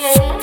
Hello.